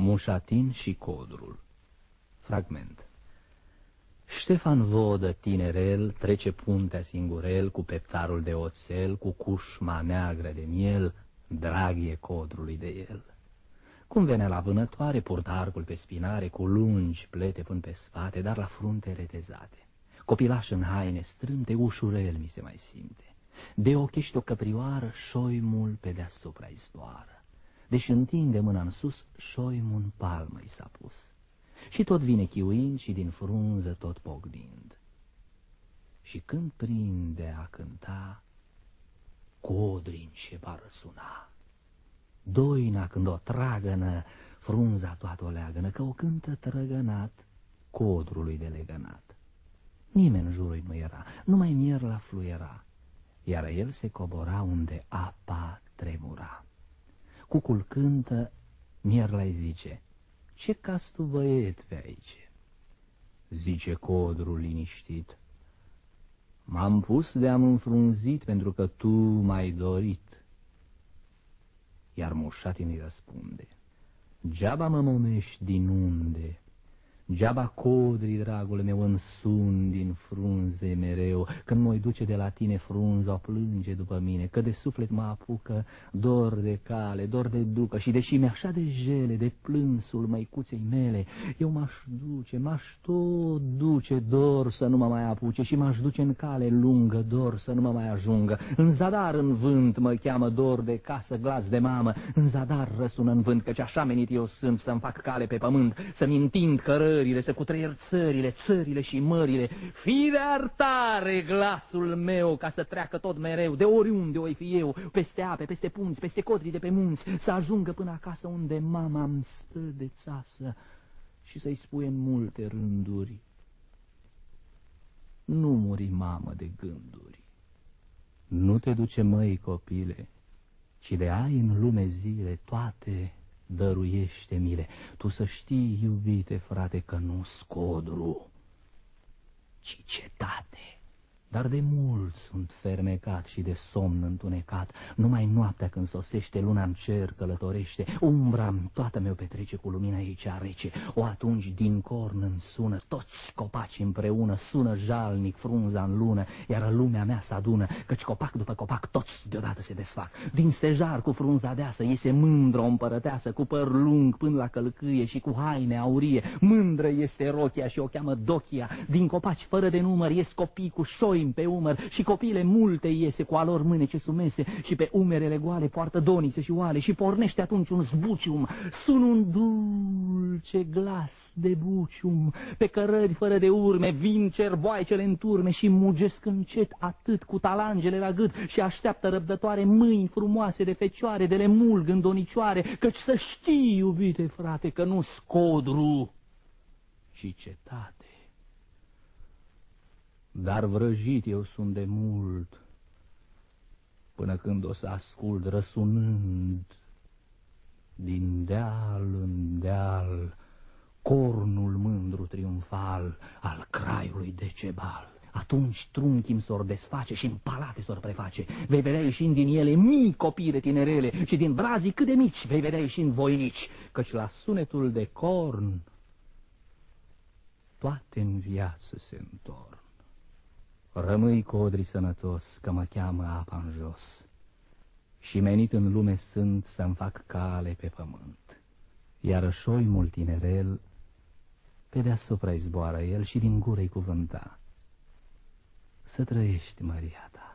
Mușatin și Codrul Fragment Ștefan Vodă, tinerel, trece puntea singurel cu peptarul de oțel, cu cușma neagră de miel, drag e codrului de el. Cum venea la vânătoare, purta arcul pe spinare, cu lungi plete până pe spate, dar la frunte retezate. Copilaș în haine strâmte, ușurel mi se mai simte. De ochești o căprioară, șoimul pe deasupra izboară. Deși întinde mâna în sus, șoimul în palmă i s-a pus. Și tot vine chiuind și din frunză tot pognind. Și când prinde a cânta, codrin ce va răsuna. Doina când o tragănă, frunza toată o leagănă, că o cântă trăgănat codrului de legănat. Nimeni în jurul nu era, numai mier la fluiera, iar el se cobora unde apa tremura. Cucul cântă, mier la zice, ce castu băiet pe aici? Zice codrul liniștit, M-am pus de-am înfrunzit pentru că tu m-ai dorit. Iar moșatii îi răspunde, Geaba mă momești din unde? Geaba codri, dragul meu, în sun din frunze mereu, Când mă duce de la tine frunza, o plânge după mine, Că de suflet mă apucă dor de cale, dor de ducă, Și deși mi așa de jele, de plânsul măicuței mele, Eu m-aș duce, m-aș tot duce dor să nu mă mai apuce, Și m-aș duce în cale lungă dor să nu mă mai ajungă. În zadar în vânt mă cheamă dor de casă, glas de mamă, În zadar răsună în vânt, căci așa menit eu sunt să-mi fac cale pe pământ, Să-mi întind cărări țările, să cutreier țările, țările și mările. Fii de artare glasul meu ca să treacă tot mereu, de oriunde o fi eu, peste ape, peste punți, peste codri de pe munți, să ajungă până acasă unde mama îmi stă de țasă și să-i spui în multe rânduri. Nu muri, mamă, de gânduri. Nu te duce, măi, copile, ci de ai în lume zile toate dăruiește-mi-le. Tu să știi, iubite frate, că nu scodru, ci cetate. Dar de mult sunt fermecat și de somn întunecat, Numai noaptea când sosește luna în cer călătorește, umbra toată meu petrece cu lumina ei cea rece. O atunci din corn îmi sună, toți copaci împreună, Sună jalnic frunza în lună, iar lumea mea se adună, Căci copac după copac toți deodată se desfac. Din stejar cu frunza deasă iese mândră o împărăteasă, Cu păr lung până la călcâie și cu haine aurie. Mândră este rochia și o cheamă Dochia. Din copaci fără de număr ies copii cu șoi șoim pe umăr și copiile multe iese cu alor mânece sumese și pe umerele goale poartă donițe și oale și pornește atunci un zbucium, sun un dulce glas de bucium, pe cărări fără de urme, vin cerboaicele în turme și mugesc încet atât cu talangele la gât și așteaptă răbdătoare mâini frumoase de fecioare, de le mulg în donicioare, căci să știi, iubite frate, că nu scodru, și cetate. Dar vrăjit eu sunt de mult, până când o să ascult răsunând din deal în deal cornul mândru triumfal al craiului Decebal. Atunci trunchii s-or desface și în palate s-or preface. Vei vedea ieșind din ele mii copii de tinerele și din brazii cât de mici vei vedea ieșind voinici, căci la sunetul de corn toate în viață se întorn. Rămâi, codri sănătos, că mă cheamă apa în jos, Și menit în lume sunt să-mi fac cale pe pământ. Iar șoimul tinerel, pe deasupra zboară el și din gură-i cuvânta. Să trăiești, Maria ta.